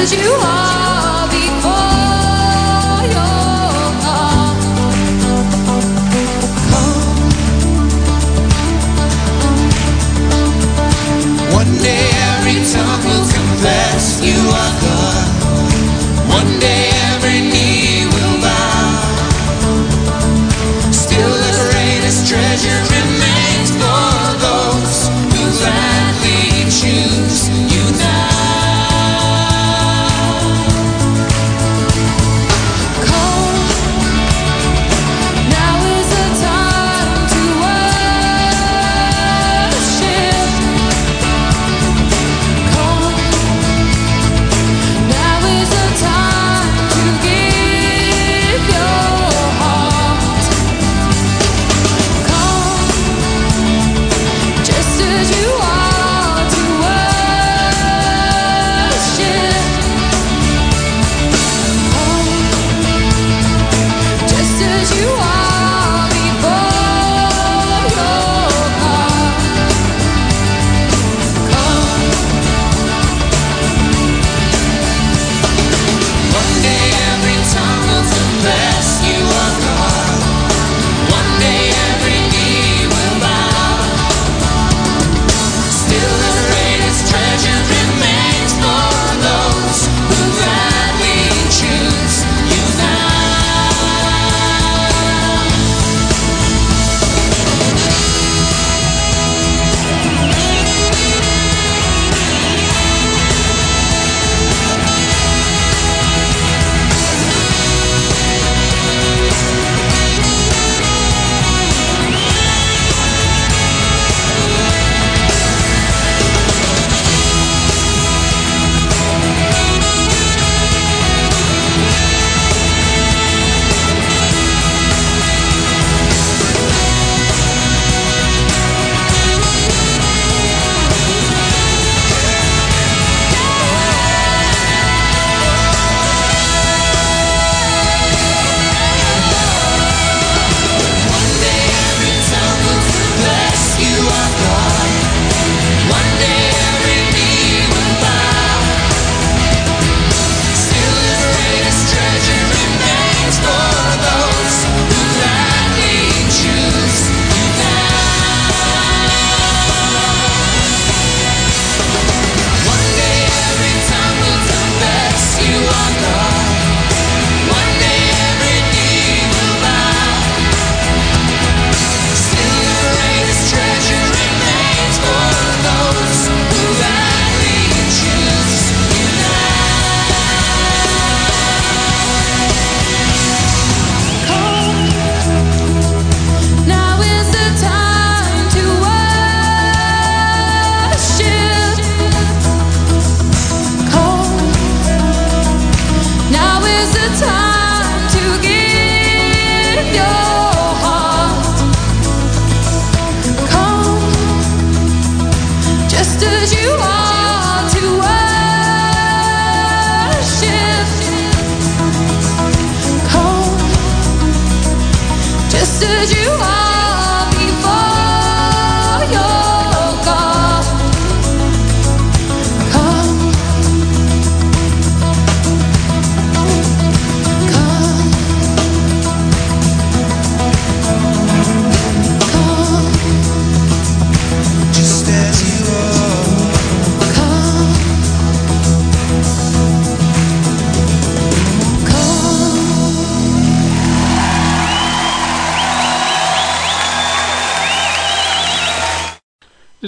as you are.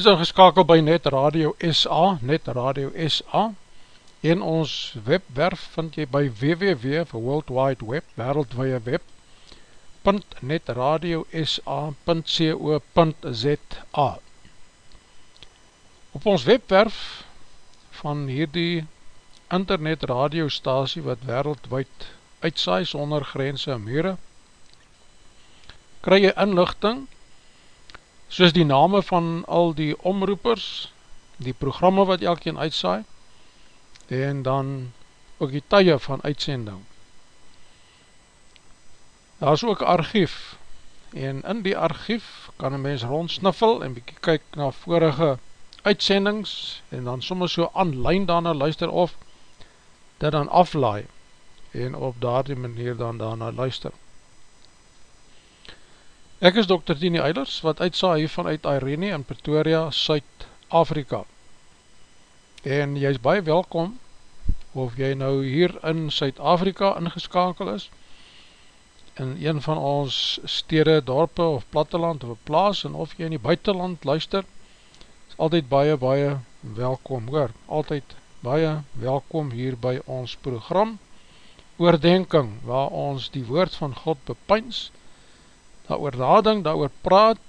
Is ingeskakel by Net Radio SA, Net Radio SA, en ons webwerf vind jy by www vir World Wide Web, wereldwee web, .netradiosa.co.za Op ons webwerf van hierdie internet radiostasie wat wereldwijd uitsaai sonder grense en mure, kry jy inlichting soos die name van al die omroepers die programme wat elkeen uitsaai, en dan ook die tye van uitsending. Daar is ook archief, en in die archief kan een mens rondsniffel en bykie kyk na vorige uitsendings en dan soms so online daarna luister of dit dan aflaai en op daardie manier dan daarna luister. Ek is Dr. Tini Eilers wat uitsa hier vanuit Irene in Pretoria, Suid-Afrika en jy is baie welkom of jy nou hier in Suid-Afrika ingeskakel is in een van ons stede, dorpe of platteland of plaas en of jy in die buitenland luister, is altyd baie, baie welkom, hoor, altyd baie welkom hier by ons program, oordenking, waar ons die woord van God bepyns, daar oorlading, daar oor praat,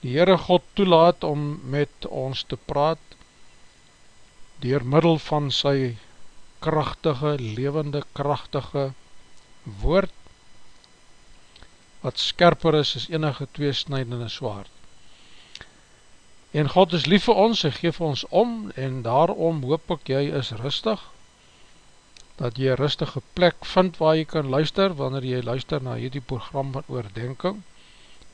die Heere God toelaat om met ons te praat, dier middel van sy krachtige, levende, krachtige woord, wat skerper is as enige tweesnijdende zwaard. En God is lief vir ons, hy geef ons om, en daarom hoop ek jy is rustig, dat jy een rustige plek vind waar jy kan luister, wanneer jy luister na hierdie program van oordenking,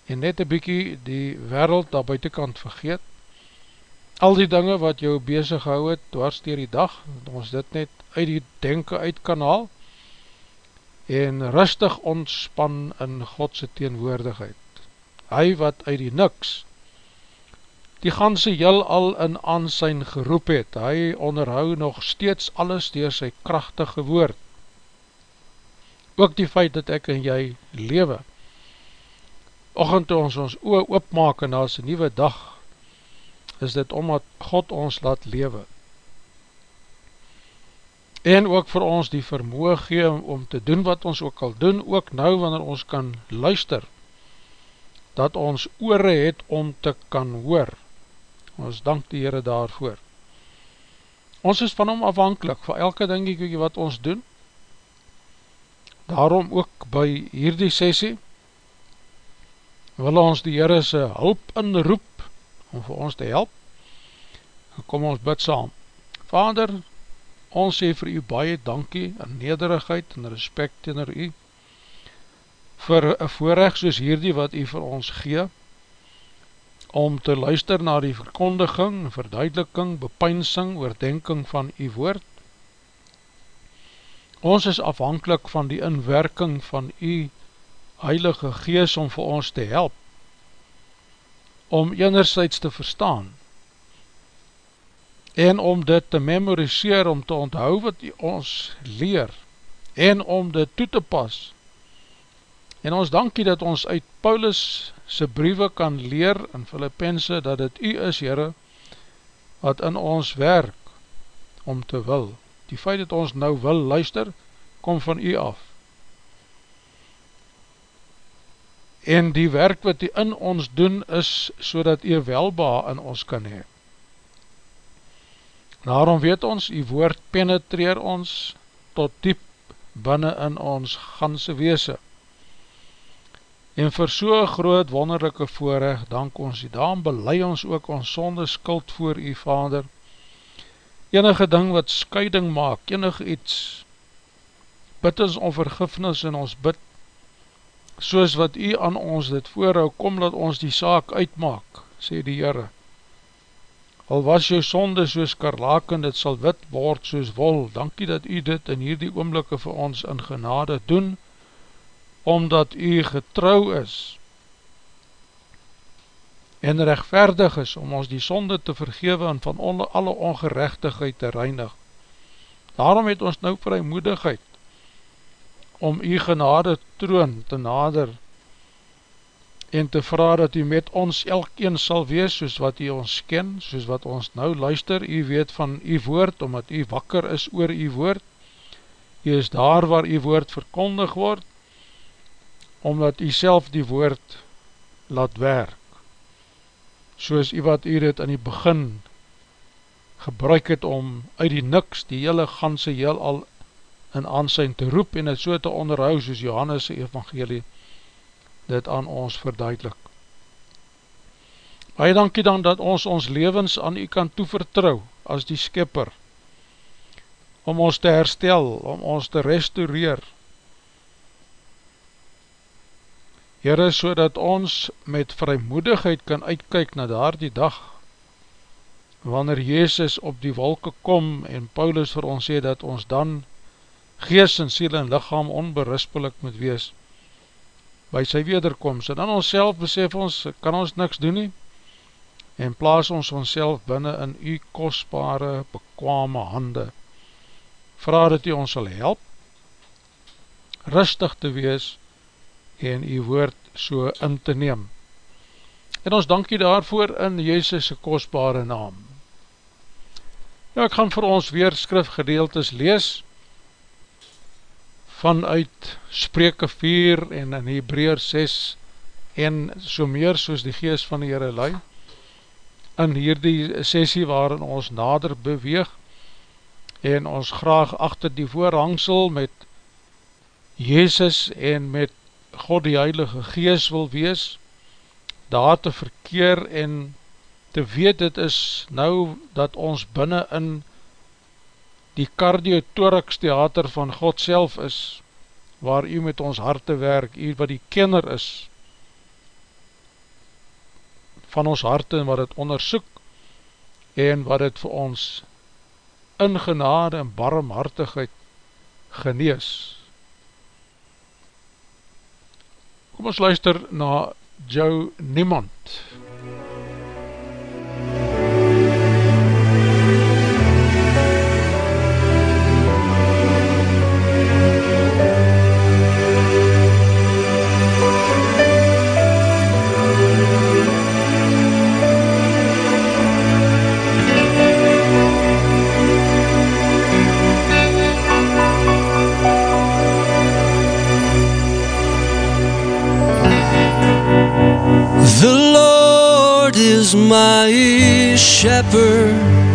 en net een bykie die wereld daar buitenkant vergeet, al die dinge wat jou bezig hou het, dwars dier die dag, ons dit net uit die denken uit kan haal, en rustig ontspan in Godse teenwoordigheid. Hy wat uit die niks die ganse jyl al in aansijn geroep het, hy onderhou nog steeds alles door sy krachtige woord. Ook die feit dat ek en jy lewe, ochend toe ons ons oor oopmaak en as een nieuwe dag, is dit omdat God ons laat lewe en ook vir ons die vermoe gee om te doen wat ons ook al doen, ook nou wanneer ons kan luister, dat ons oore het om te kan hoor. Ons dank die Heere daarvoor. Ons is van hom afhankelijk, vir elke dingiekie wat ons doen, daarom ook by hierdie sessie, wil ons die Heere sy hulp inroep, om vir ons te help, kom ons bid saam. Vader, Ons sê vir u baie dankie en nederigheid en respect teenoor u vir een voorrecht soos hierdie wat u vir ons gee om te luister na die verkondiging, verduideliking, bepynsing, oordenking van u woord. Ons is afhankelijk van die inwerking van u heilige gees om vir ons te help om enerzijds te verstaan en om dit te memoriseer, om te onthou wat ons leer, en om dit toe te pas. En ons dankie dat ons uit Paulus sy briewe kan leer in Filippense, dat het u is, Heere, wat in ons werk om te wil. Die feit dat ons nou wil luister, kom van u af. En die werk wat u in ons doen is, so dat u welba in ons kan hee. Daarom weet ons, die woord penetreer ons tot diep binnen in ons ganse weese. En vir so groot wonderlijke voorrecht, dank ons die, daarom belei ons ook ons sonde skuld voor die vader. Enige ding wat scheiding maak, enige iets, bid ons om vergifnis en ons bid, soos wat u aan ons dit voorhou, kom dat ons die saak uitmaak, sê die Heere al was jou sonde soos karlaken, dit sal wit word soos wol, dankie dat u dit in hierdie oomblikke vir ons in genade doen, omdat u getrou is, en rechtverdig is, om ons die sonde te vergewe en van alle ongerechtigheid te reinig. Daarom het ons nou vrymoedigheid, om u genade troon te nader, en te vraag dat u met ons elkeen sal wees, soos wat u ons ken, soos wat ons nou luister, u weet van u woord, omdat u wakker is oor u woord, u is daar waar u woord verkondig word, omdat u self die woord laat werk, soos u wat u dit in die begin gebruik het om uit die niks die hele ganse heel al in aansijn te roep en het so te onderhou soos Johannes' evangelie dit aan ons verduidelik. Baie dankie dan dat ons ons levens aan u kan toevertrouw as die skipper, om ons te herstel, om ons te restaureer. Heere, so dat ons met vrymoedigheid kan uitkyk na daar die dag, wanneer Jezus op die wolke kom en Paulus vir ons sê dat ons dan gees en siel en lichaam onberispelik moet wees by sy wederkomst. En dan ons self besef ons, kan ons niks doen nie, en plaas ons ons self binnen in u kostbare, bekwame hande. Vraag dat u ons sal help, rustig te wees en u woord so in te neem. En ons dankie daarvoor in Jezus' kostbare naam. Nou ek gaan vir ons weer skrifgedeeltes lees vanuit Spreke 4 en in Hebreer 6 en so meer soos die geest van die Heere lui in hierdie sessie waarin ons nader beweeg en ons graag achter die voorhangsel met Jezus en met God die Heilige Geest wil wees daar te verkeer en te weet dit is nou dat ons binnen in die cardiotorix theater van God self is, waar u met ons harte werk, u wat die kenner is van ons harte en wat het onderzoek en wat het vir ons in genade en barmhartigheid genees. Kom ons luister na Joe Niemand. MUZIEK my shepherd.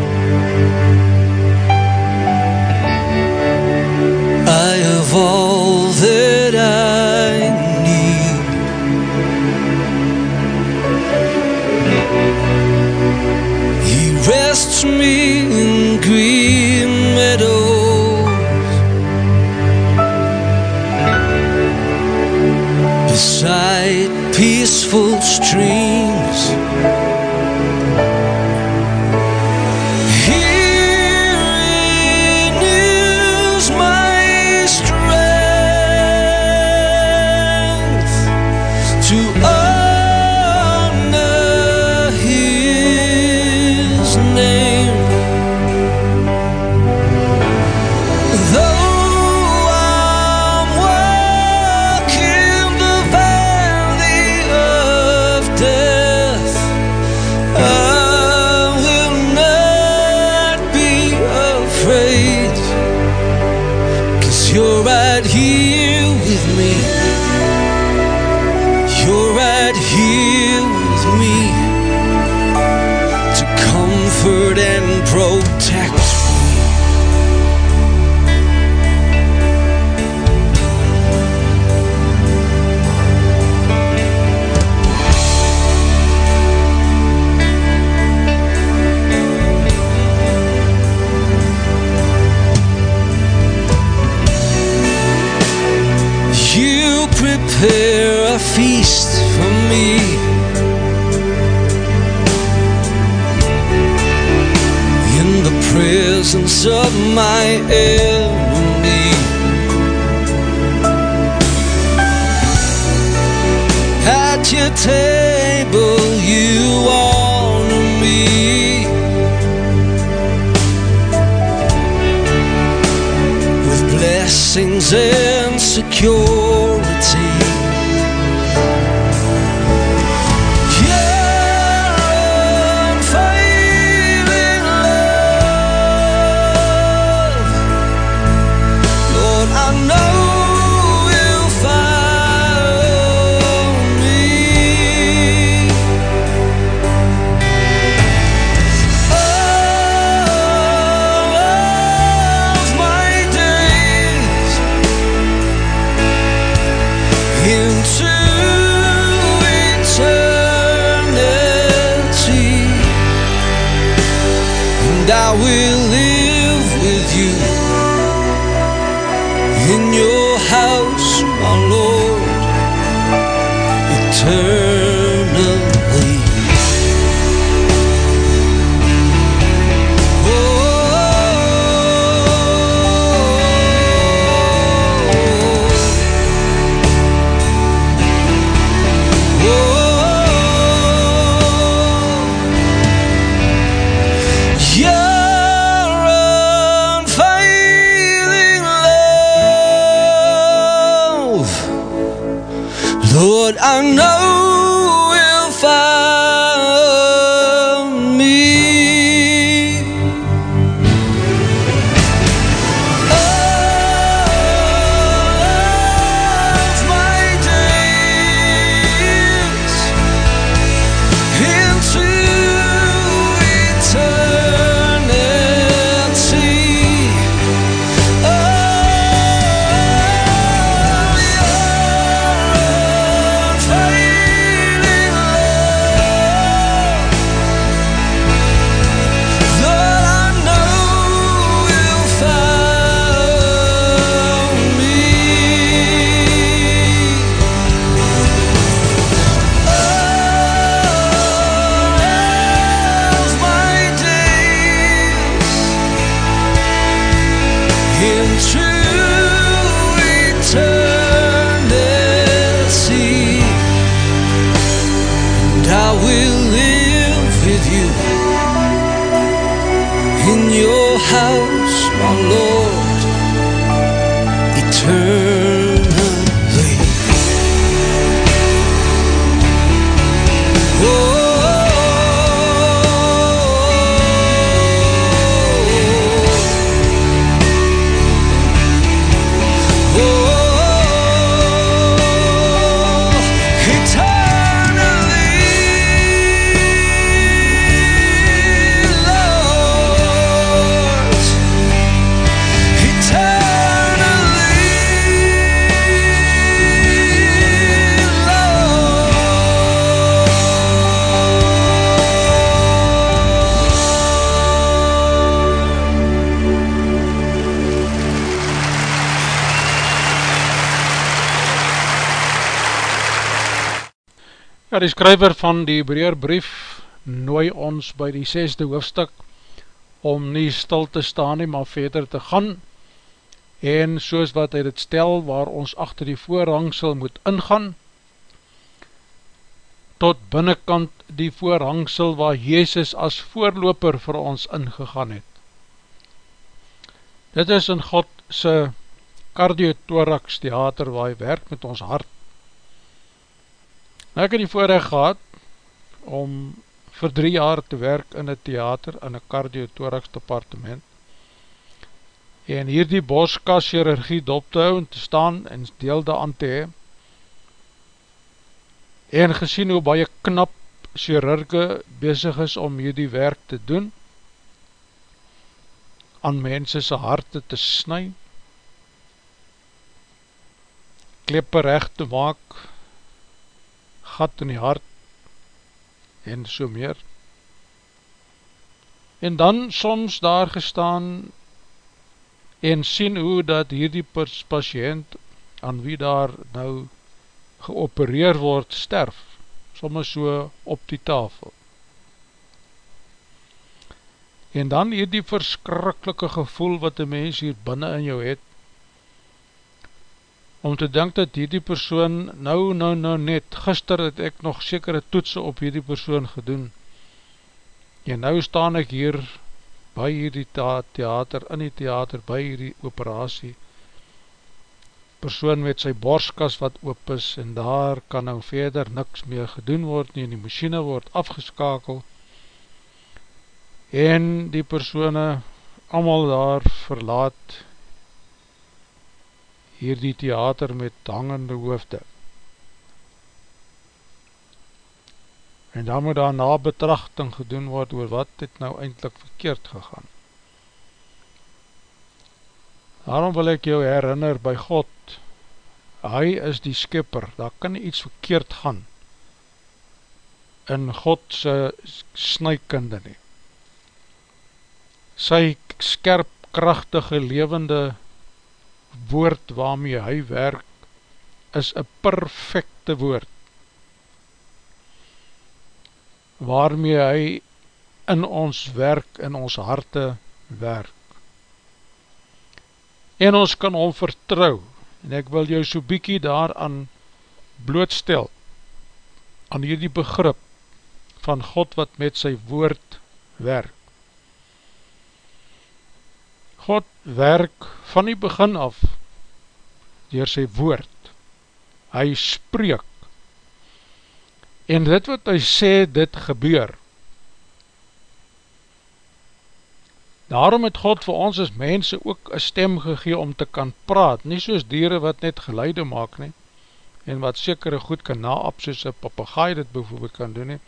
of my enemy. At your table, you honor me with blessings and secure. Ja, die skryver van die Hebreerbrief nooi ons by die sesde hoofstuk om nie stil te staan nie, maar verder te gaan en soos wat hy dit stel waar ons achter die voorhangsel moet ingaan tot binnenkant die voorhangsel waar Jezus as voorloper vir ons ingegaan het. Dit is in God sy cardiothorax theater waar hy werk met ons hart Nou, ek het die voorrecht gehad om vir drie jaar te werk in een theater, in een cardiothorax departement en hier die boskas chirurgie dop te hou en te staan en deel aan te hee en gesien hoe baie knap chirurge bezig is om hier die werk te doen. Aan mense sy harte te snu kleppe recht te maak gat in die hart en so meer. En dan soms daar gestaan en sien hoe dat hierdie patiënt aan wie daar nou geopereer word sterf soms so op die tafel. En dan hierdie verskrikkelike gevoel wat die mens hier binnen in jou het om te denk dat hierdie persoon nou, nou, nou net, gister het ek nog sekere toetsen op hierdie persoon gedoen, en nou staan ek hier by hierdie theater, in die theater, by hierdie operatie, persoon met sy borskas wat oop is, en daar kan nou verder niks meer gedoen word nie, en die machine word afgeskakel, en die persoene allemaal daar verlaat, hier die theater met hangende hoofde. En dan moet daar na betrachting gedoen word oor wat dit nou eindelijk verkeerd gegaan. Daarom wil ek jou herinner by God, hy is die skipper, daar kan nie iets verkeerd gaan in Godse snijkinde nie. sy skerp, krachtige, levende woord waarmee hy werk, is een perfecte woord, waarmee hy in ons werk, in ons harte werk. En ons kan hom vertrouw, en ek wil jou so bykie daaraan blootstel, aan hierdie begrip van God wat met sy woord werk. God werk van die begin af door sy woord. Hy spreek. En dit wat hy sê, dit gebeur. Daarom het God vir ons as mense ook een stem gegee om te kan praat, nie soos dieren wat net geluide maak nie, en wat sekere goed kan naap, soos een papagaai dit bijvoorbeeld kan doen nie.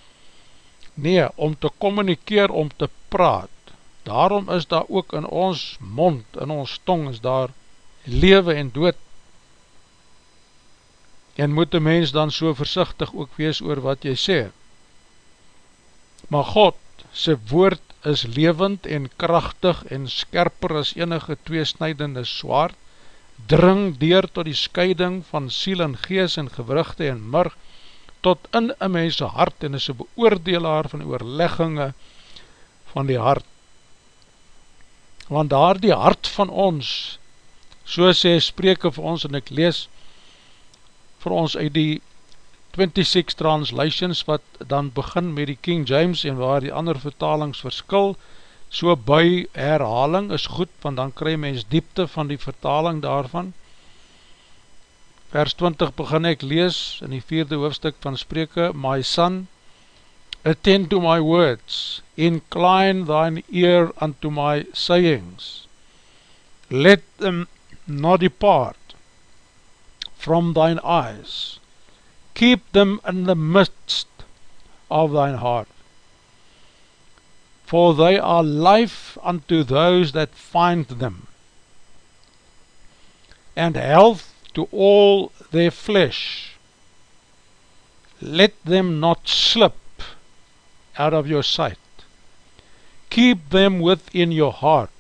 Nee, om te communikeer, om te praat, daarom is daar ook in ons mond, in ons tong is daar lewe en dood en moet die mens dan so versichtig ook wees oor wat jy sê? Maar God sy woord is levend en krachtig en skerper as enige tweesnijdende zwaard dring deur tot die scheiding van siel en gees en gewrugte en murg tot in een mense hart en is een beoordelaar van oorlegginge van die hart. Want daar die hart van ons, so sê spreke vir ons, en ek lees vir ons uit die 26 translations, wat dan begin met die King James, en waar die ander vertalings verskil, so by herhaling is goed, want dan krij mens diepte van die vertaling daarvan. Vers 20 begin ek lees, in die vierde hoofdstuk van spreke, My son, attend to my words, incline thine ear unto my sayings, let them not depart from thine eyes, keep them in the midst of thine heart, for they are life unto those that find them, and health to all their flesh. Let them not slip out of your sight. Keep them within your heart,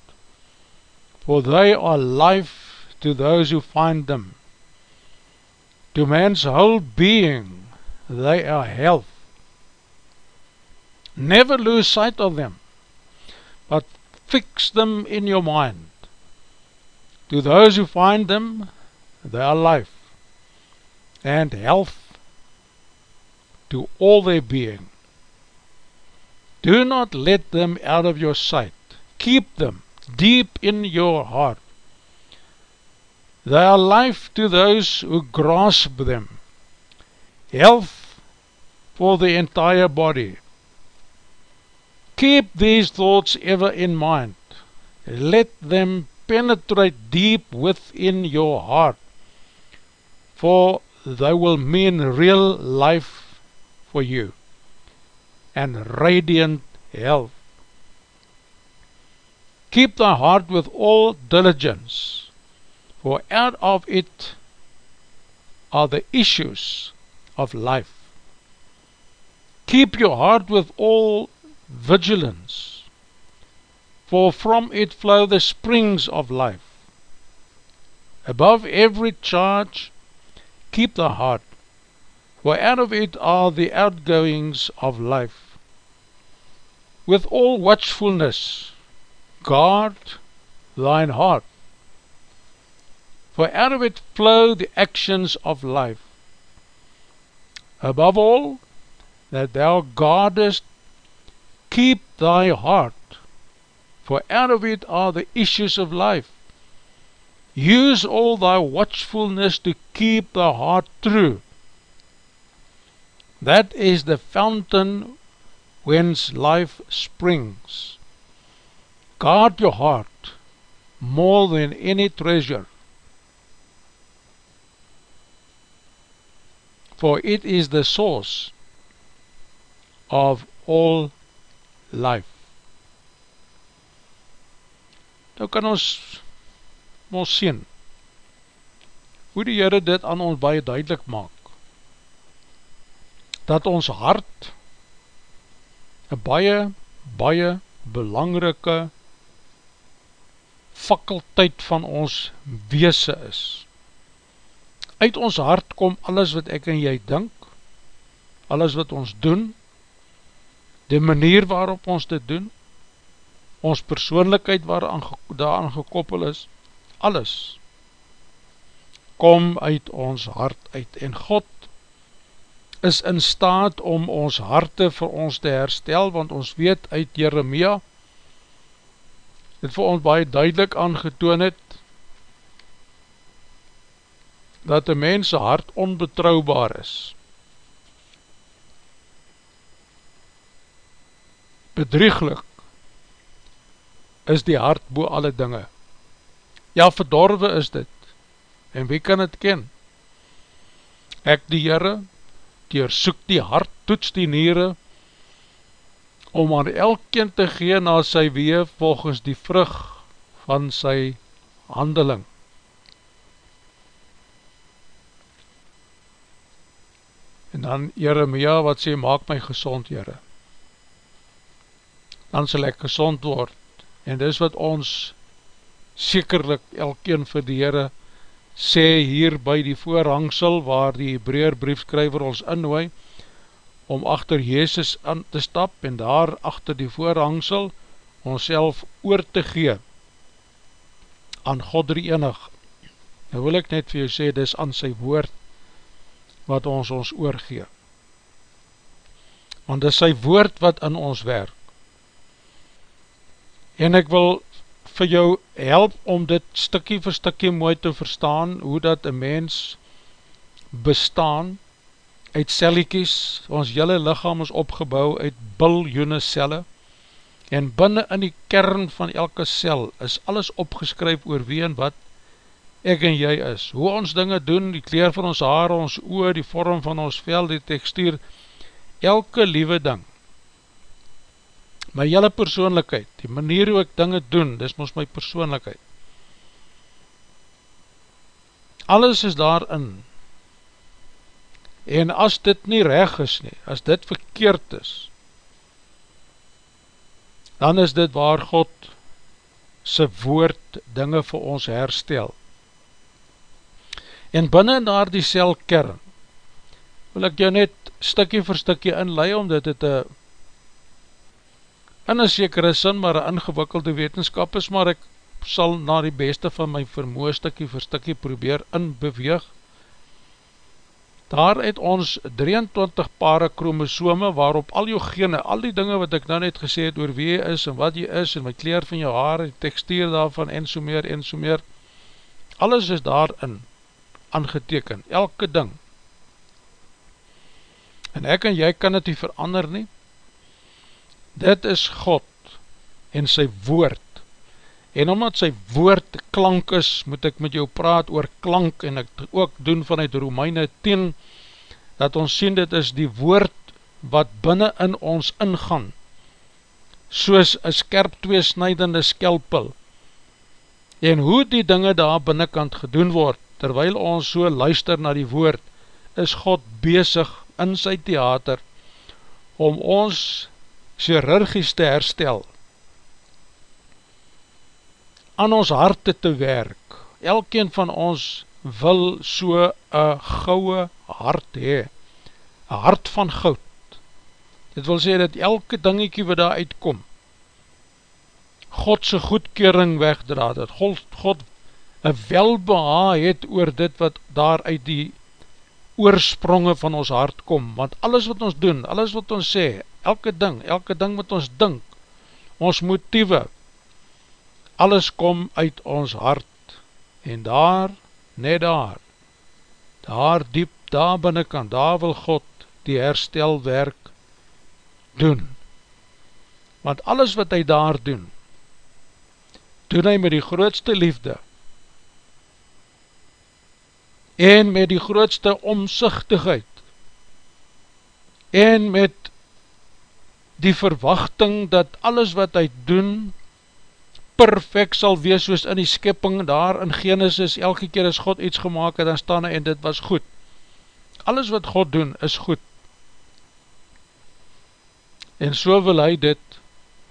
for they are life to those who find them. To man's whole being, they are health. Never lose sight of them, but fix them in your mind. To those who find them, they are life and health to all their being. Do not let them out of your sight. Keep them deep in your heart. They are life to those who grasp them. Health for the entire body. Keep these thoughts ever in mind. Let them penetrate deep within your heart. For they will mean real life for you. and radiant health. Keep thy heart with all diligence, for out of it are the issues of life. Keep your heart with all vigilance, for from it flow the springs of life. Above every charge, keep the heart, for out of it are the outgoings of life. With all watchfulness, guard thine heart, for out of it flow the actions of life. Above all, that thou guardest, keep thy heart, for out of it are the issues of life. Use all thy watchfulness to keep the heart true, That is the fountain whence life springs. Guard your heart more than any treasure, for it is the source of all life. Nou kan ons ons sien hoe die Heere dit aan ons baie duidelik maak dat ons hart een baie, baie belangrike fakulteit van ons weese is. Uit ons hart kom alles wat ek en jy dink, alles wat ons doen, die manier waarop ons dit doen, ons persoonlijkheid waar daaraan gekoppel is, alles kom uit ons hart uit. En God is in staat om ons harte vir ons te herstel, want ons weet uit Jeremia, het vir ons baie duidelik aangetoon het, dat die mens hart onbetrouwbaar is. Bedrieglik is die hart boe alle dinge. Ja, verdorwe is dit, en wie kan het ken? Ek die Heere, dier soek die hart, toets die niere, om aan elkeen te gee na sy wee volgens die vrug van sy handeling. Dan Jeremia wat sê, maak my gezond, Heere. Dan sal ek gezond word. En dis wat ons sekerlik elkeen vir die Heere sê hier by die voorhangsel waar die Hebraer briefskryver ons inhooi, om achter Jezus aan te stap en daar achter die voorhangsel ons self oor te gee aan God drie enig. Nou wil ek net vir jou sê, dis aan sy woord wat ons ons oorgee. Want dis sy woord wat in ons werk. En ek wil vir jou help om dit stikkie vir stikkie mooi te verstaan, hoe dat een mens bestaan, uit celliekies, ons jylle lichaam is opgebouw uit biljoene celle, en binnen in die kern van elke cel is alles opgeskryf oor wie en wat ek en jy is. Hoe ons dinge doen, die kleer van ons haar, ons oor, die vorm van ons vel, die tekstuur, elke liewe ding. My jylle persoonlikheid, die manier hoe ek dinge doen, dis ons my persoonlikheid. Alles is daarin, En as dit nie reg is nie, as dit verkeerd is, dan is dit waar God sy woord dinge vir ons herstel. En binnen daar die sel kern, wil ek jou net stikkie vir stikkie inlei, omdat dit een in een sekere sin, maar een ingewikkelde wetenskap is, maar ek sal na die beste van my vermoe stikkie vir stikkie probeer inbeweeg, daar het ons 23 pare chromosome waarop al jou gene, al die dinge wat ek nou net gesê het oor wie jy is en wat jy is en my kleer van jou haar, die tekstuur daarvan en so meer en so meer, alles is daarin aangeteken, elke ding. En ek en jy kan het nie verander nie. Dit is God en sy woord En omdat sy woord klank is, moet ek met jou praat oor klank en ek ook doen vanuit Romeine 10, dat ons sien dit is die woord wat binnen in ons ingaan, soos een skerp tweesnijdende skelpel. En hoe die dinge daar binnenkant gedoen word, terwyl ons so luister na die woord, is God bezig in sy theater om ons chirurgies te herstel, aan ons harte te werk. Elkeen van ons wil so een gouwe hart hee, een hart van goud. Dit wil sê dat elke dingiekie wat daar uitkom, Godse goedkering wegdra, dat God, God een welbeha het oor dit wat daar uit die oorspronge van ons hart kom, want alles wat ons doen, alles wat ons sê, elke ding, elke ding wat ons dink, ons motieve, alles kom uit ons hart, en daar, net daar, daar diep, daar binnenkant, daar wil God die herstelwerk doen. Want alles wat hy daar doen, doen hy met die grootste liefde, en met die grootste omzichtigheid, en met die verwachting dat alles wat hy doen, perfect sal wees soos in die skipping daar in Genesis, elke keer as God iets gemaakt het, dan staan hy en dit was goed. Alles wat God doen is goed. En so wil hy dit,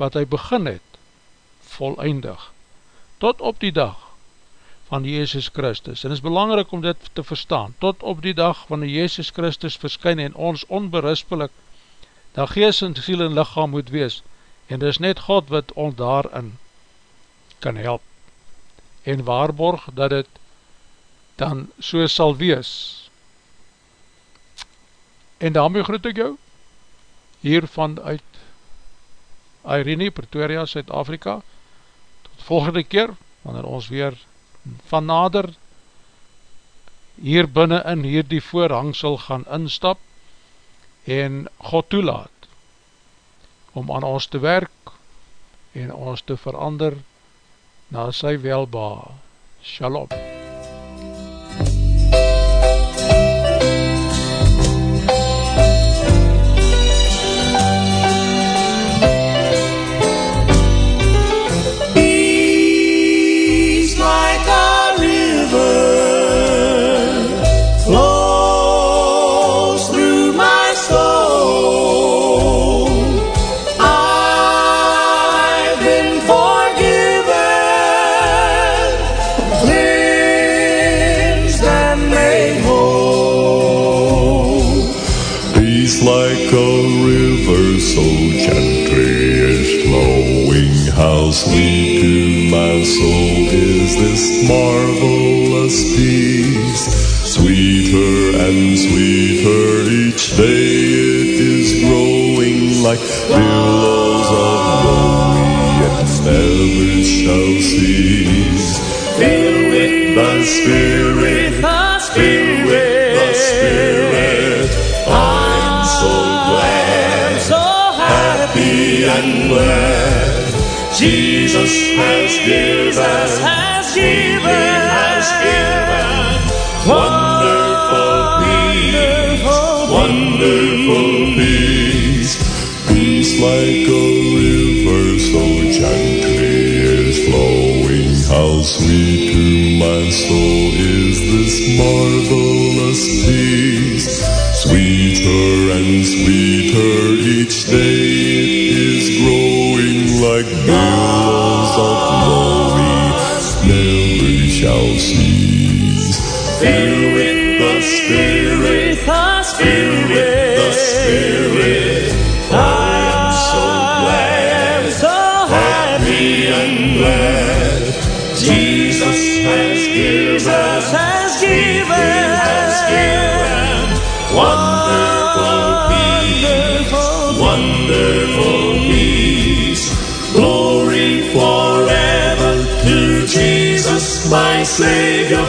wat hy begin het, volleindig. tot op die dag van Jezus Christus. En het is belangrijk om dit te verstaan, tot op die dag wanneer Jezus Christus verskyn en ons onberispelik dat geest en ziel en lichaam moet wees. En dit is net God wat ons daarin kan help en waarborg dat het dan so sal wees. En daarmee groet ek jou hiervan uit Irene, Pretoria, Suid-Afrika. Tot volgende keer, wanneer ons weer van nader hier binnen in hier die voorhangsel gaan instap en God toelaat om aan ons te werk en ons te verander na sy welba. Shalom. With the Spirit, the Spirit. I'm so glad, so happy and glad. Jesus has given, has given, has given wonderful, wonderful peace, wonderful peace, peace like Sweet to my soul is this marvelous peace, sweeter and sweeter each day it is growing like billows given, has given, given wonderful peace, wonderful peace. Glory forever to Jesus, my Savior,